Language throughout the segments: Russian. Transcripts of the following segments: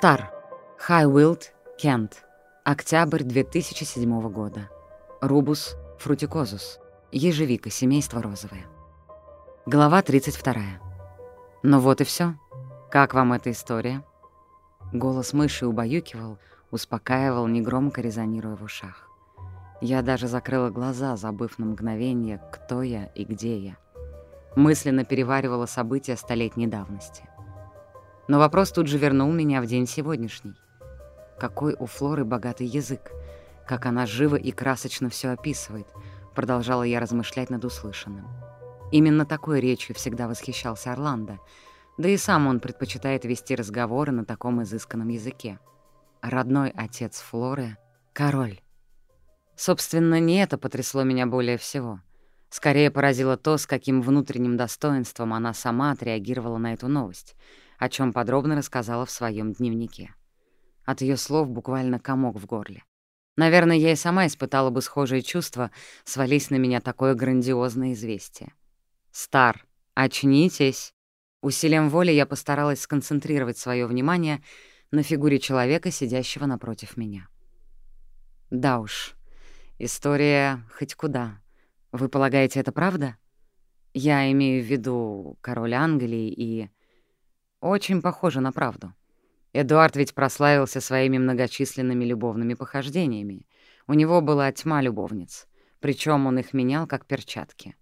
Стар. Хайвилд, Кент. Октябрь 2007 года. Рубус фрутикозус. Ежевика, семейство розовое. Глава 32. Ну вот и все. Как вам эта история? Голос мыши убаюкивал, успокаивал, негромко резонируя в ушах. Я даже закрыла глаза, забыв на мгновение, кто я и где я. Мысленно переваривала события столетней давности. Но вопрос тут же вернул меня в день сегодняшний. Какой у Флоры богатый язык, как она живо и красочно все описывает, продолжала я размышлять над услышанным. Именно такой речью всегда восхищался Орландо, да и сам он предпочитает вести разговоры на таком изысканном языке. Родной отец Флоры — король. Собственно, не это потрясло меня более всего. Скорее поразило то, с каким внутренним достоинством она сама отреагировала на эту новость, о чем подробно рассказала в своем дневнике. От ее слов буквально комок в горле. Наверное, я и сама испытала бы схожие чувства, свались на меня такое грандиозное известие. «Стар, очнитесь!» Усилием воли я постаралась сконцентрировать свое внимание на фигуре человека, сидящего напротив меня. Да уж, история хоть куда. Вы полагаете, это правда? Я имею в виду король Англии и... Очень похоже на правду. Эдуард ведь прославился своими многочисленными любовными похождениями. У него была тьма любовниц, причем он их менял как перчатки.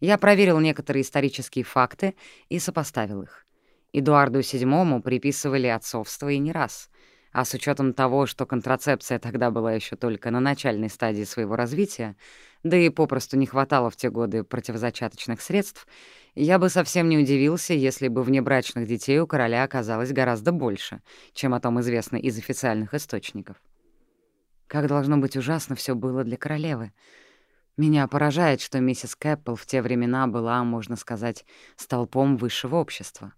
Я проверил некоторые исторические факты и сопоставил их. Эдуарду VII приписывали отцовство и не раз. А с учетом того, что контрацепция тогда была еще только на начальной стадии своего развития, да и попросту не хватало в те годы противозачаточных средств, я бы совсем не удивился, если бы внебрачных детей у короля оказалось гораздо больше, чем о том известно из официальных источников. Как должно быть ужасно все было для королевы. Меня поражает, что миссис Кэппл в те времена была, можно сказать, столпом высшего общества.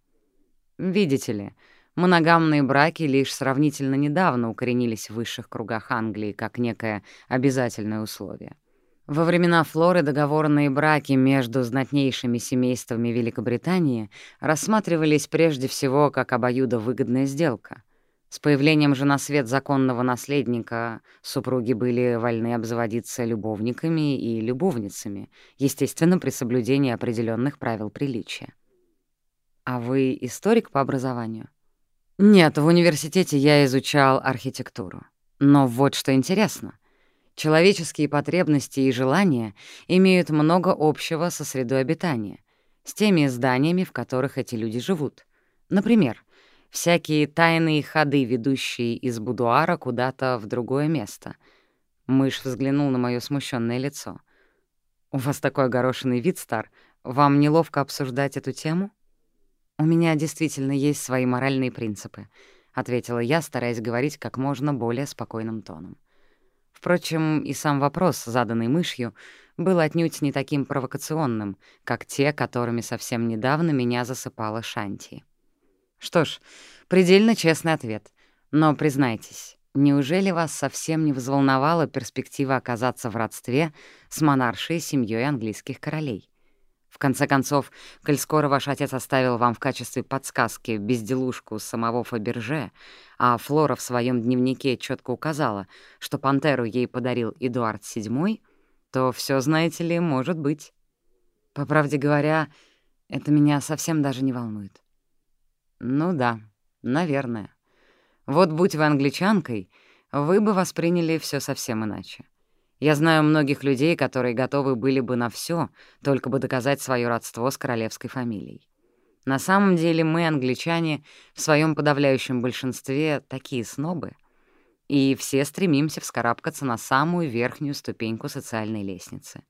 Видите ли, моногамные браки лишь сравнительно недавно укоренились в высших кругах Англии как некое обязательное условие. Во времена Флоры договорные браки между знатнейшими семействами Великобритании рассматривались прежде всего как обоюдовыгодная сделка — с появлением же на свет законного наследника супруги были вольны обзаводиться любовниками и любовницами, естественно, при соблюдении определенных правил приличия. А вы историк по образованию? Нет, в университете я изучал архитектуру. Но вот что интересно. Человеческие потребности и желания имеют много общего со средой обитания, с теми зданиями, в которых эти люди живут. Например, всякие тайные ходы, ведущие из будуара куда-то в другое место. Мышь взглянул на моё смущенное лицо. «У вас такой огорошенный вид, Стар. Вам неловко обсуждать эту тему?» «У меня действительно есть свои моральные принципы», — ответила я, стараясь говорить как можно более спокойным тоном. Впрочем, и сам вопрос, заданный мышью, был отнюдь не таким провокационным, как те, которыми совсем недавно меня засыпала Шанти. Что ж, предельно честный ответ. Но признайтесь, неужели вас совсем не взволновала перспектива оказаться в родстве с монаршей семьей английских королей? В конце концов, коль скоро ваш отец оставил вам в качестве подсказки безделушку самого Фаберже, а Флора в своем дневнике четко указала, что пантеру ей подарил Эдуард VII, то все, знаете ли, может быть. По правде говоря, это меня совсем даже не волнует. Ну да, наверное. Вот будь вы англичанкой, вы бы восприняли все совсем иначе. Я знаю многих людей, которые готовы были бы на все, только бы доказать свое родство с королевской фамилией. На самом деле мы, англичане, в своем подавляющем большинстве такие снобы, и все стремимся вскарабкаться на самую верхнюю ступеньку социальной лестницы.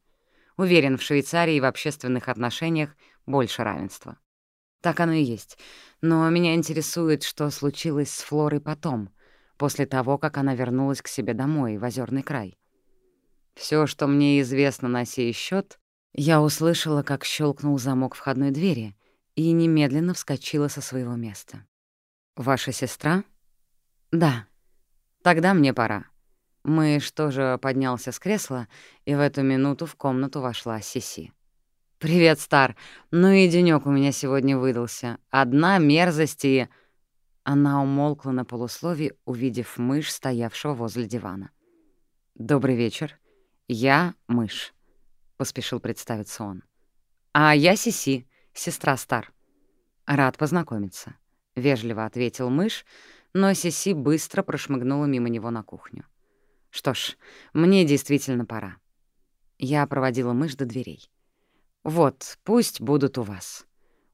Уверен, в Швейцарии в общественных отношениях больше равенства. Так оно и есть. Но меня интересует, что случилось с Флорой потом, после того, как она вернулась к себе домой, в Озерный край. Все, что мне известно на сей счет, я услышала, как щелкнул замок входной двери и немедленно вскочила со своего места. «Ваша сестра?» «Да. Тогда мне пора». Мышь тоже поднялся с кресла, и в эту минуту в комнату вошла Сиси. «Привет, Стар. Ну и денёк у меня сегодня выдался. Одна мерзость и...» Она умолкла на полуслове, увидев мышь, стоявшего возле дивана. «Добрый вечер. Я — мышь», — поспешил представиться он. «А я Сиси, сестра Стар». «Рад познакомиться», — вежливо ответил мышь, но Сиси быстро прошмыгнула мимо него на кухню. «Что ж, мне действительно пора». Я проводила мышь до дверей. «Вот, пусть будут у вас».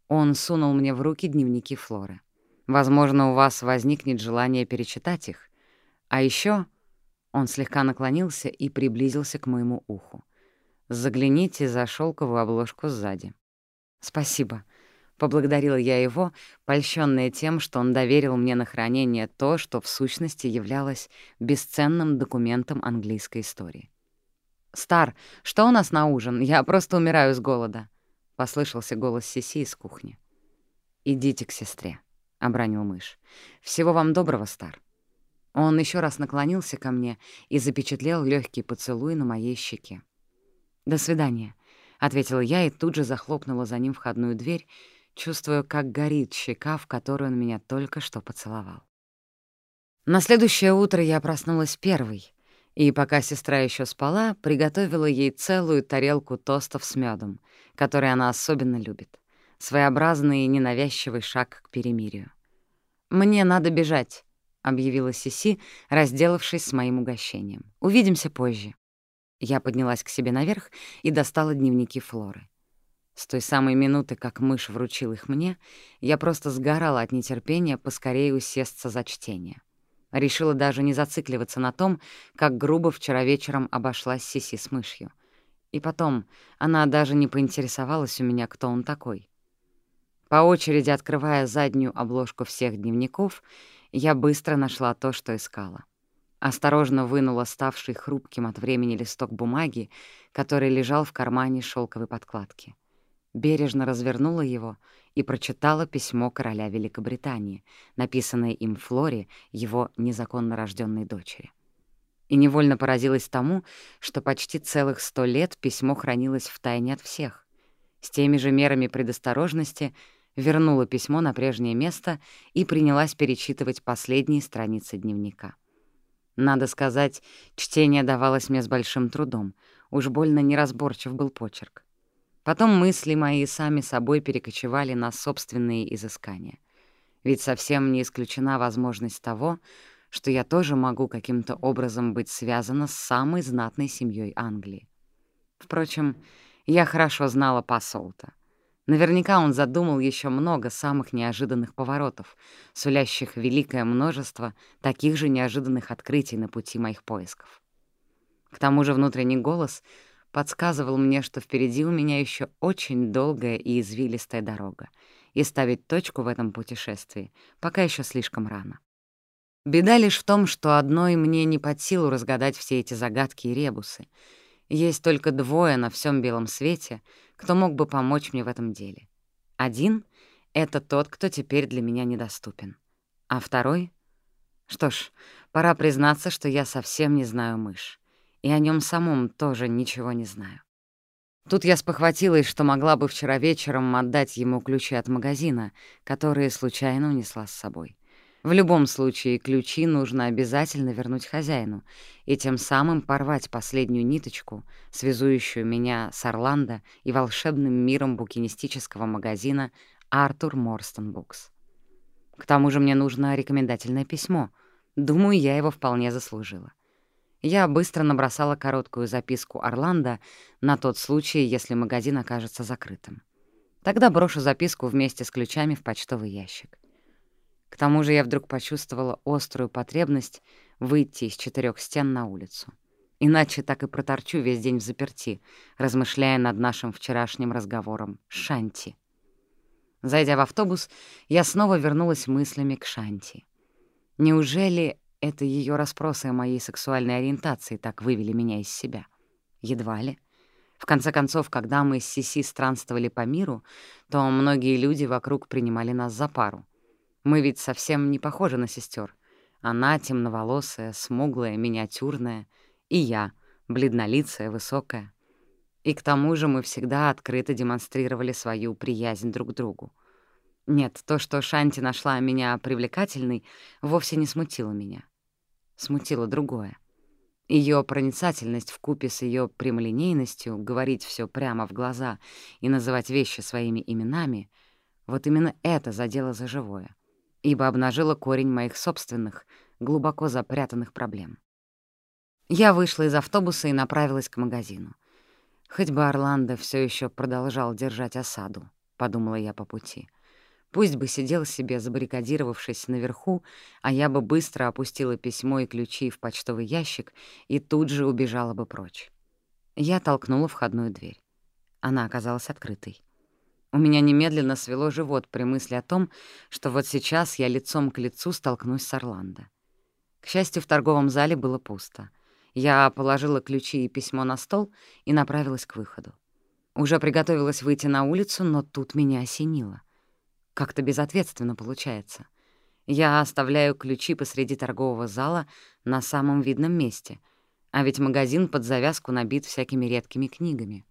Он сунул мне в руки дневники Флоры. «Возможно, у вас возникнет желание перечитать их. А еще он слегка наклонился и приблизился к моему уху. «Загляните за шелковую обложку сзади». «Спасибо», — поблагодарила я его, польщённая тем, что он доверил мне на хранение то, что в сущности являлось бесценным документом английской истории. «Стар, что у нас на ужин? Я просто умираю с голода», — послышался голос Сиси из кухни. «Идите к сестре», — обронил мышь. «Всего вам доброго, Стар». Он еще раз наклонился ко мне и запечатлел легкий поцелуй на моей щеке. «До свидания», — ответила я и тут же захлопнула за ним входную дверь, чувствуя, как горит щека, в которую он меня только что поцеловал. На следующее утро я проснулась первой, и пока сестра еще спала, приготовила ей целую тарелку тостов с медом, который она особенно любит. Своеобразный и ненавязчивый шаг к перемирию. «Мне надо бежать», — объявила Сиси, разделавшись с моим угощением. «Увидимся позже». Я поднялась к себе наверх и достала дневники Флоры. С той самой минуты, как мышь вручил их мне, я просто сгорала от нетерпения поскорее усесться за чтение. Решила даже не зацикливаться на том, как грубо вчера вечером обошлась Сиси с мышью. И потом, она даже не поинтересовалась у меня, кто он такой. По очереди открывая заднюю обложку всех дневников, я быстро нашла то, что искала. Осторожно вынула ставший хрупким от времени листок бумаги, который лежал в кармане шелковой подкладки. Бережно развернула его и прочитала письмо короля Великобритании, написанное им Флоре, его незаконно рожденной дочери. И невольно поразилась тому, что почти целых сто лет письмо хранилось в тайне от всех. С теми же мерами предосторожности — вернула письмо на прежнее место и принялась перечитывать последние страницы дневника. Надо сказать, чтение давалось мне с большим трудом, уж больно неразборчив был почерк. Потом мысли мои сами собой перекочевали на собственные изыскания. Ведь совсем не исключена возможность того, что я тоже могу каким-то образом быть связана с самой знатной семьей Англии. Впрочем, я хорошо знала посолта. Наверняка он задумал еще много самых неожиданных поворотов, сулящих великое множество таких же неожиданных открытий на пути моих поисков. К тому же внутренний голос подсказывал мне, что впереди у меня еще очень долгая и извилистая дорога, и ставить точку в этом путешествии пока еще слишком рано. Беда лишь в том, что одной мне не под силу разгадать все эти загадки и ребусы. Есть только двое на всем белом свете — кто мог бы помочь мне в этом деле. Один — это тот, кто теперь для меня недоступен. А второй? Что ж, пора признаться, что я совсем не знаю мышь. И о нем самом тоже ничего не знаю. Тут я спохватилась, что могла бы вчера вечером отдать ему ключи от магазина, которые случайно унесла с собой. В любом случае, ключи нужно обязательно вернуть хозяину и тем самым порвать последнюю ниточку, связующую меня с Орландо и волшебным миром букинистического магазина «Артур Морстон Букс». К тому же мне нужно рекомендательное письмо. Думаю, я его вполне заслужила. Я быстро набросала короткую записку Орландо на тот случай, если магазин окажется закрытым. Тогда брошу записку вместе с ключами в почтовый ящик. К тому же я вдруг почувствовала острую потребность выйти из четырех стен на улицу. Иначе так и проторчу весь день в заперти, размышляя над нашим вчерашним разговором Шанти. Зайдя в автобус, я снова вернулась мыслями к Шанти. Неужели это ее расспросы о моей сексуальной ориентации так вывели меня из себя? Едва ли. В конце концов, когда мы с Сиси странствовали по миру, то многие люди вокруг принимали нас за пару. Мы ведь совсем не похожи на сестер. Она темноволосая, смуглая, миниатюрная, и я, бледнолицая, высокая. И к тому же мы всегда открыто демонстрировали свою приязнь друг к другу. Нет, то, что Шанти нашла меня привлекательной, вовсе не смутило меня. Смутило другое. Ее проницательность в купе с ее прямолинейностью говорить все прямо в глаза и называть вещи своими именами — вот именно это задело за живое, ибо обнажило корень моих собственных, глубоко запрятанных проблем. Я вышла из автобуса и направилась к магазину. Хоть бы Орландо все еще продолжал держать осаду, — подумала я по пути — Пусть бы сидел себе, забаррикадировавшись наверху, а я бы быстро опустила письмо и ключи в почтовый ящик и тут же убежала бы прочь. Я толкнула входную дверь. Она оказалась открытой. У меня немедленно свело живот при мысли о том, что вот сейчас я лицом к лицу столкнусь с Орландо. К счастью, в торговом зале было пусто. Я положила ключи и письмо на стол и направилась к выходу. Уже приготовилась выйти на улицу, но тут меня осенило — как-то безответственно получается. Я оставляю ключи посреди торгового зала на самом видном месте, а ведь магазин под завязку набит всякими редкими книгами.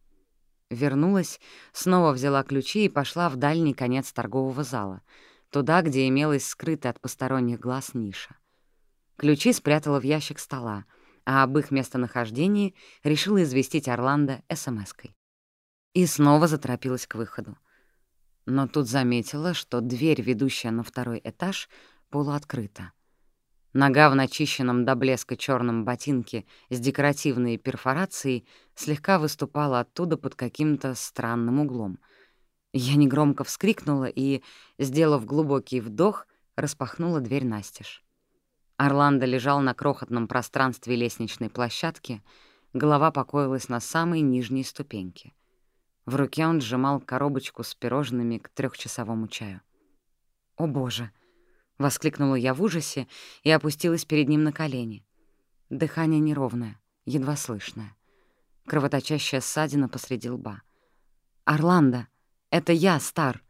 Вернулась, снова взяла ключи и пошла в дальний конец торгового зала, туда, где имелась скрытая от посторонних глаз ниша. Ключи спрятала в ящик стола, а об их местонахождении решила известить Орландо СМС-кой. И снова заторопилась к выходу но тут заметила, что дверь, ведущая на второй этаж, полуоткрыта. Нога в начищенном до блеска черном ботинке с декоративной перфорацией слегка выступала оттуда под каким-то странным углом. Я негромко вскрикнула и, сделав глубокий вдох, распахнула дверь настежь. Орландо лежал на крохотном пространстве лестничной площадки, голова покоилась на самой нижней ступеньке. В руке он сжимал коробочку с пирожными к трехчасовому чаю. «О, Боже!» — воскликнула я в ужасе и опустилась перед ним на колени. Дыхание неровное, едва слышное. Кровоточащая ссадина посреди лба. «Орландо, это я, Стар.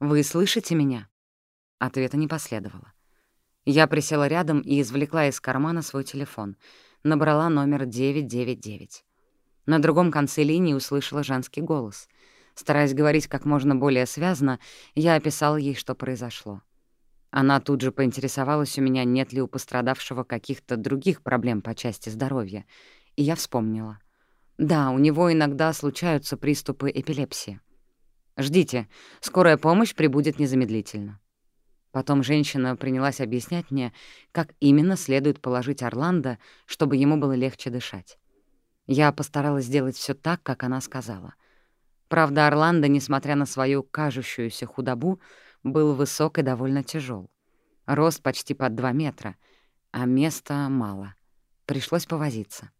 Вы слышите меня?» Ответа не последовало. Я присела рядом и извлекла из кармана свой телефон. Набрала номер 999. На другом конце линии услышала женский голос. Стараясь говорить как можно более связно, я описала ей, что произошло. Она тут же поинтересовалась у меня, нет ли у пострадавшего каких-то других проблем по части здоровья, и я вспомнила. Да, у него иногда случаются приступы эпилепсии. «Ждите, скорая помощь прибудет незамедлительно». Потом женщина принялась объяснять мне, как именно следует положить Орландо, чтобы ему было легче дышать. Я постаралась сделать все так, как она сказала. Правда, Орландо, несмотря на свою кажущуюся худобу, был высок и довольно тяжел. Рост почти под два метра, а места мало. Пришлось повозиться.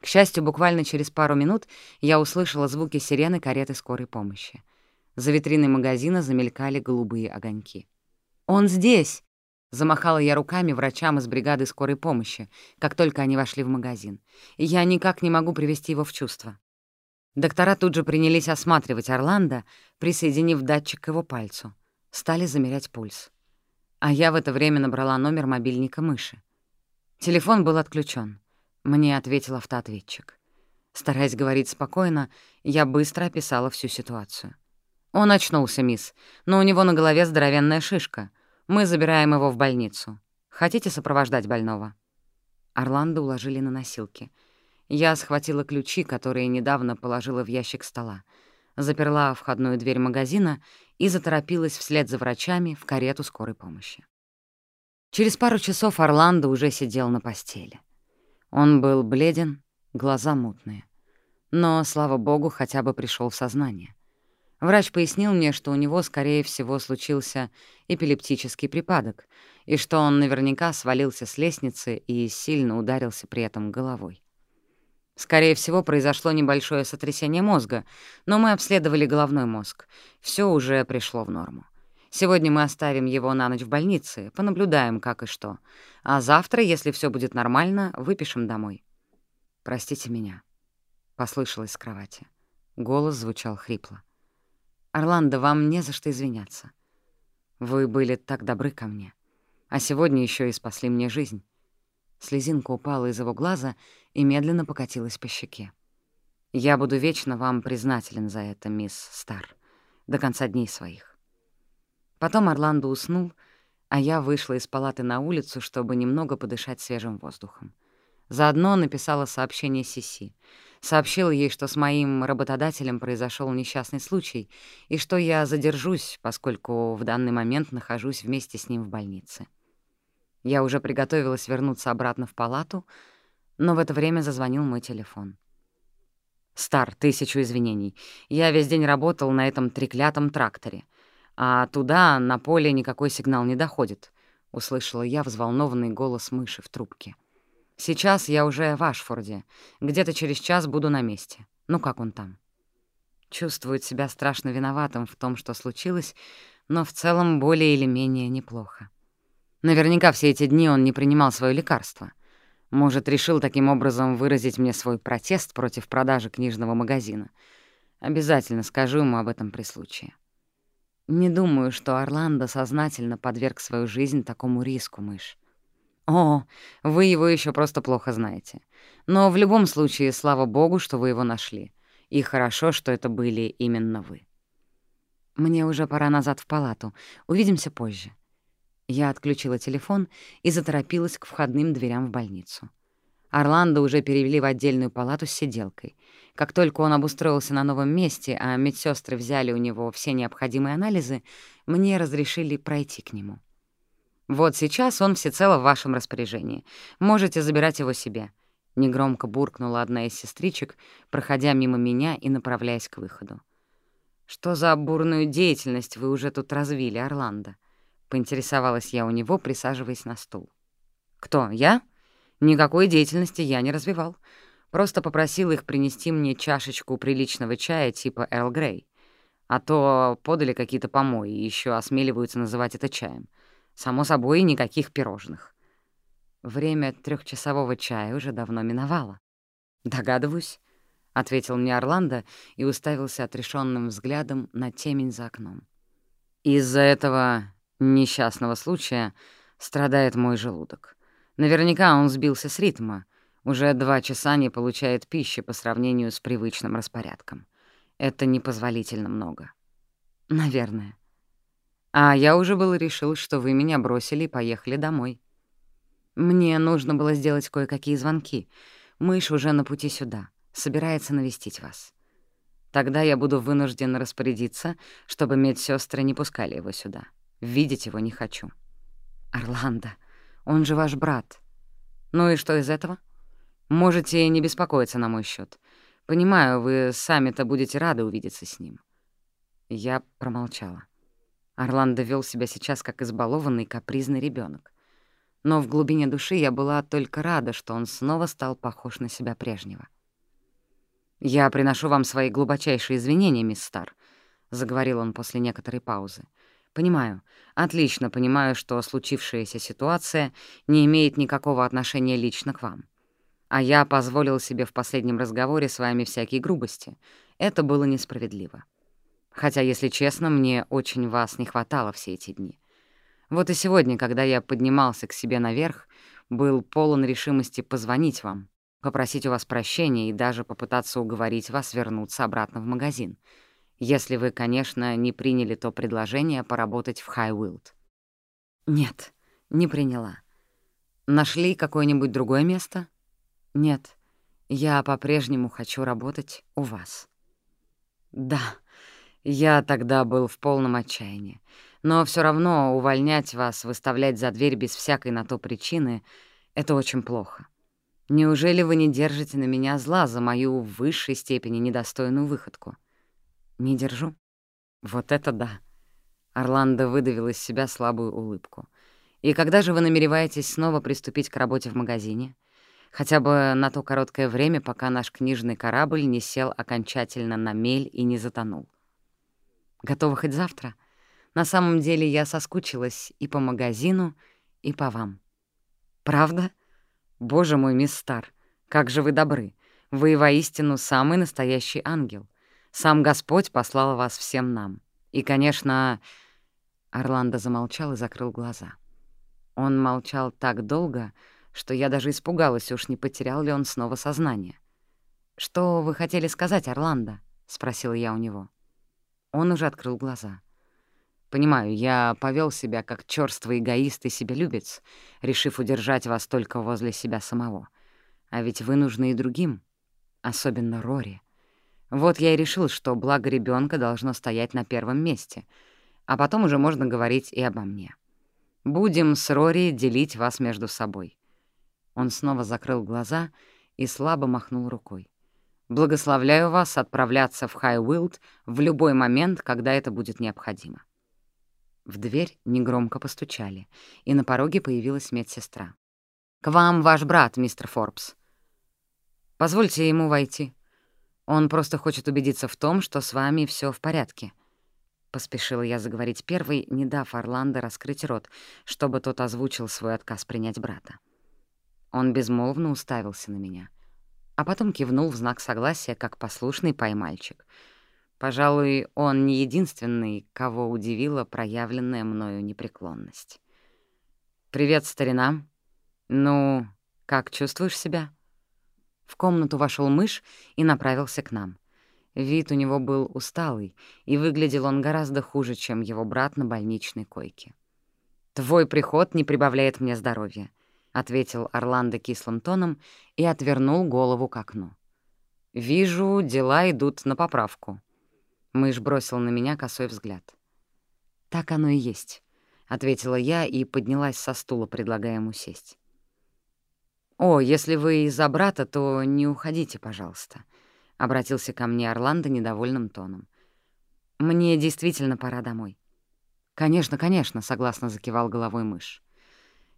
К счастью, буквально через пару минут я услышала звуки сирены кареты скорой помощи. За витриной магазина замелькали голубые огоньки. «Он здесь!» Замахала я руками врачам из бригады скорой помощи, как только они вошли в магазин. Я никак не могу привести его в чувство. Доктора тут же принялись осматривать Орландо, присоединив датчик к его пальцу. Стали замерять пульс. А я в это время набрала номер мобильника мыши. Телефон был отключен. Мне ответил автоответчик. Стараясь говорить спокойно, я быстро описала всю ситуацию. Он очнулся, мисс, но у него на голове здоровенная шишка — мы забираем его в больницу. Хотите сопровождать больного?» Орландо уложили на носилки. Я схватила ключи, которые недавно положила в ящик стола, заперла входную дверь магазина и заторопилась вслед за врачами в карету скорой помощи. Через пару часов Орландо уже сидел на постели. Он был бледен, глаза мутные. Но, слава богу, хотя бы пришел в сознание. Врач пояснил мне, что у него, скорее всего, случился эпилептический припадок, и что он наверняка свалился с лестницы и сильно ударился при этом головой. Скорее всего, произошло небольшое сотрясение мозга, но мы обследовали головной мозг. Все уже пришло в норму. Сегодня мы оставим его на ночь в больнице, понаблюдаем, как и что. А завтра, если все будет нормально, выпишем домой. «Простите меня», — послышалось с кровати. Голос звучал хрипло. «Орландо, вам не за что извиняться. Вы были так добры ко мне. А сегодня еще и спасли мне жизнь». Слезинка упала из его глаза и медленно покатилась по щеке. «Я буду вечно вам признателен за это, мисс Стар, до конца дней своих». Потом Орландо уснул, а я вышла из палаты на улицу, чтобы немного подышать свежим воздухом. Заодно написала сообщение Сиси. Сообщила ей, что с моим работодателем произошел несчастный случай и что я задержусь, поскольку в данный момент нахожусь вместе с ним в больнице. Я уже приготовилась вернуться обратно в палату, но в это время зазвонил мой телефон. «Стар, тысячу извинений. Я весь день работал на этом треклятом тракторе, а туда, на поле, никакой сигнал не доходит», — услышала я взволнованный голос мыши в трубке. Сейчас я уже в Ашфорде. Где-то через час буду на месте. Ну как он там? Чувствует себя страшно виноватым в том, что случилось, но в целом более или менее неплохо. Наверняка все эти дни он не принимал свое лекарство. Может, решил таким образом выразить мне свой протест против продажи книжного магазина. Обязательно скажу ему об этом при случае. Не думаю, что Орландо сознательно подверг свою жизнь такому риску, мышь. О, вы его еще просто плохо знаете. Но в любом случае, слава богу, что вы его нашли. И хорошо, что это были именно вы. Мне уже пора назад в палату. Увидимся позже. Я отключила телефон и заторопилась к входным дверям в больницу. Орландо уже перевели в отдельную палату с сиделкой. Как только он обустроился на новом месте, а медсестры взяли у него все необходимые анализы, мне разрешили пройти к нему. Вот сейчас он всецело в вашем распоряжении. Можете забирать его себе». Негромко буркнула одна из сестричек, проходя мимо меня и направляясь к выходу. «Что за бурную деятельность вы уже тут развили, Орландо?» — поинтересовалась я у него, присаживаясь на стул. «Кто, я? Никакой деятельности я не развивал. Просто попросил их принести мне чашечку приличного чая типа Эрл Грей. А то подали какие-то помои и еще осмеливаются называть это чаем. Само собой, никаких пирожных. Время трехчасового чая уже давно миновало. «Догадываюсь», — ответил мне Орландо и уставился отрешенным взглядом на темень за окном. «Из-за этого несчастного случая страдает мой желудок. Наверняка он сбился с ритма. Уже два часа не получает пищи по сравнению с привычным распорядком. Это непозволительно много. Наверное. А я уже было решил, что вы меня бросили и поехали домой. Мне нужно было сделать кое-какие звонки. Мышь уже на пути сюда, собирается навестить вас. Тогда я буду вынужден распорядиться, чтобы медсестры не пускали его сюда. Видеть его не хочу. Орландо, он же ваш брат. Ну и что из этого? Можете не беспокоиться на мой счет. Понимаю, вы сами-то будете рады увидеться с ним. Я промолчала. Орландо вел себя сейчас как избалованный капризный ребенок. Но в глубине души я была только рада, что он снова стал похож на себя прежнего. «Я приношу вам свои глубочайшие извинения, мисс Стар», — заговорил он после некоторой паузы. «Понимаю, отлично понимаю, что случившаяся ситуация не имеет никакого отношения лично к вам. А я позволил себе в последнем разговоре с вами всякие грубости. Это было несправедливо. Хотя, если честно, мне очень вас не хватало все эти дни. Вот и сегодня, когда я поднимался к себе наверх, был полон решимости позвонить вам, попросить у вас прощения и даже попытаться уговорить вас вернуться обратно в магазин, если вы, конечно, не приняли то предложение поработать в Хайвилд. Нет, не приняла. Нашли какое-нибудь другое место? Нет, я по-прежнему хочу работать у вас. Да. Я тогда был в полном отчаянии. Но все равно увольнять вас, выставлять за дверь без всякой на то причины — это очень плохо. Неужели вы не держите на меня зла за мою в высшей степени недостойную выходку? Не держу? Вот это да. Орландо выдавил из себя слабую улыбку. И когда же вы намереваетесь снова приступить к работе в магазине? Хотя бы на то короткое время, пока наш книжный корабль не сел окончательно на мель и не затонул. Готова хоть завтра? На самом деле я соскучилась и по магазину, и по вам. Правда? Боже мой, мисс Стар, как же вы добры. Вы воистину самый настоящий ангел. Сам Господь послал вас всем нам. И, конечно... Орландо замолчал и закрыл глаза. Он молчал так долго, что я даже испугалась, уж не потерял ли он снова сознание. «Что вы хотели сказать, Орландо?» — спросила я у него. Он уже открыл глаза. Понимаю, я повел себя как чёрствый эгоист и себелюбец, решив удержать вас только возле себя самого. А ведь вы нужны и другим, особенно Рори. Вот я и решил, что благо ребенка должно стоять на первом месте, а потом уже можно говорить и обо мне. Будем с Рори делить вас между собой. Он снова закрыл глаза и слабо махнул рукой. Благословляю вас отправляться в Хайуилд в любой момент, когда это будет необходимо. В дверь негромко постучали, и на пороге появилась медсестра. «К вам ваш брат, мистер Форбс. Позвольте ему войти. Он просто хочет убедиться в том, что с вами все в порядке». Поспешила я заговорить первой, не дав Орландо раскрыть рот, чтобы тот озвучил свой отказ принять брата. Он безмолвно уставился на меня — а потом кивнул в знак согласия, как послушный поймальчик. Пожалуй, он не единственный, кого удивила проявленная мною непреклонность. «Привет, старина. Ну, как чувствуешь себя?» В комнату вошел мышь и направился к нам. Вид у него был усталый, и выглядел он гораздо хуже, чем его брат на больничной койке. «Твой приход не прибавляет мне здоровья ответил Орландо кислым тоном и отвернул голову к окну. «Вижу, дела идут на поправку». Мышь бросил на меня косой взгляд. «Так оно и есть», — ответила я и поднялась со стула, предлагая ему сесть. «О, если вы из-за брата, то не уходите, пожалуйста», — обратился ко мне Орландо недовольным тоном. «Мне действительно пора домой». «Конечно, конечно», — согласно закивал головой мышь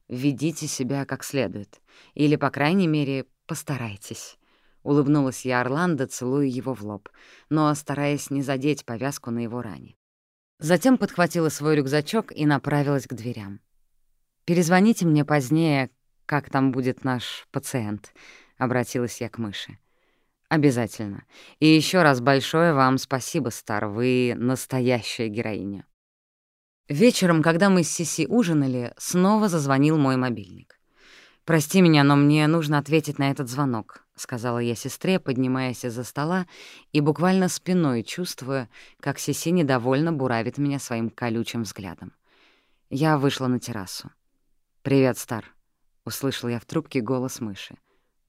ведите себя как следует. Или, по крайней мере, постарайтесь». Улыбнулась я Орландо, целуя его в лоб, но стараясь не задеть повязку на его ране. Затем подхватила свой рюкзачок и направилась к дверям. «Перезвоните мне позднее, как там будет наш пациент», — обратилась я к мыши. «Обязательно. И еще раз большое вам спасибо, Стар, вы настоящая героиня». Вечером, когда мы с Сиси ужинали, снова зазвонил мой мобильник. «Прости меня, но мне нужно ответить на этот звонок», — сказала я сестре, поднимаясь из-за стола и буквально спиной чувствуя, как Сиси недовольно буравит меня своим колючим взглядом. Я вышла на террасу. «Привет, Стар», — услышал я в трубке голос мыши.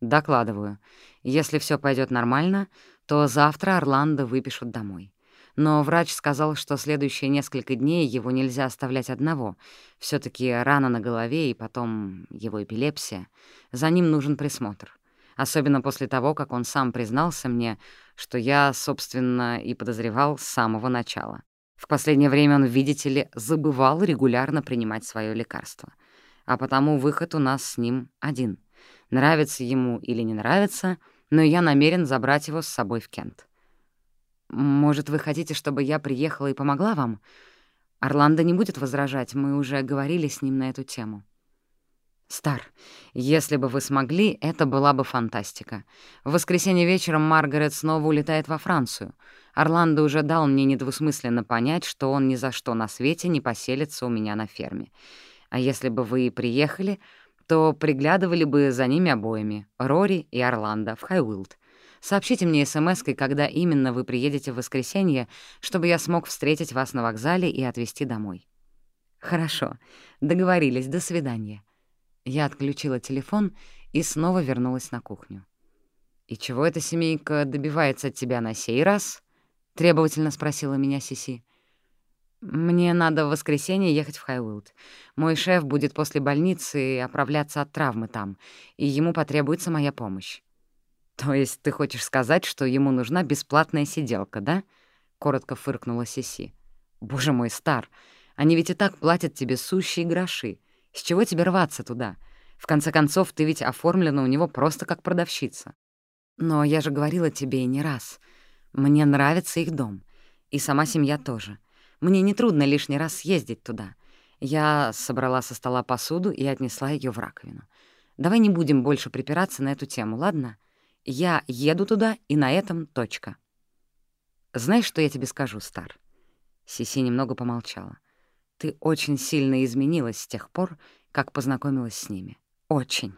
«Докладываю. Если все пойдет нормально, то завтра Орландо выпишут домой. Но врач сказал, что следующие несколько дней его нельзя оставлять одного. все таки рана на голове и потом его эпилепсия. За ним нужен присмотр. Особенно после того, как он сам признался мне, что я, собственно, и подозревал с самого начала. В последнее время он, видите ли, забывал регулярно принимать свое лекарство. А потому выход у нас с ним один. Нравится ему или не нравится, но я намерен забрать его с собой в Кент. «Может, вы хотите, чтобы я приехала и помогла вам? Орландо не будет возражать, мы уже говорили с ним на эту тему». «Стар, если бы вы смогли, это была бы фантастика. В воскресенье вечером Маргарет снова улетает во Францию. Орландо уже дал мне недвусмысленно понять, что он ни за что на свете не поселится у меня на ферме. А если бы вы приехали, то приглядывали бы за ними обоими, Рори и Орландо, в Хайуилд. Сообщите мне смс-кой, когда именно вы приедете в воскресенье, чтобы я смог встретить вас на вокзале и отвезти домой». «Хорошо. Договорились. До свидания». Я отключила телефон и снова вернулась на кухню. «И чего эта семейка добивается от тебя на сей раз?» — требовательно спросила меня Сиси. «Мне надо в воскресенье ехать в Хайуилд. Мой шеф будет после больницы оправляться от травмы там, и ему потребуется моя помощь. «То есть ты хочешь сказать, что ему нужна бесплатная сиделка, да?» — коротко фыркнула Сиси. «Боже мой, Стар, они ведь и так платят тебе сущие гроши. С чего тебе рваться туда? В конце концов, ты ведь оформлена у него просто как продавщица. Но я же говорила тебе и не раз. Мне нравится их дом. И сама семья тоже. Мне нетрудно лишний раз съездить туда. Я собрала со стола посуду и отнесла ее в раковину. Давай не будем больше припираться на эту тему, ладно?» Я еду туда, и на этом точка. Знаешь, что я тебе скажу, Стар? Сиси немного помолчала. Ты очень сильно изменилась с тех пор, как познакомилась с ними. Очень.